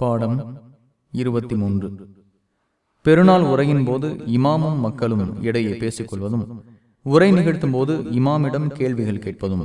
பாடம் இருபத்தி மூன்று. பெருநாள் உரையின் போது இமாமும் மக்களும் இடையே பேசிக்கொள்வதும் உரை நிகழ்த்தும் போது இமாமிடம் கேள்விகள் கேட்பதும்.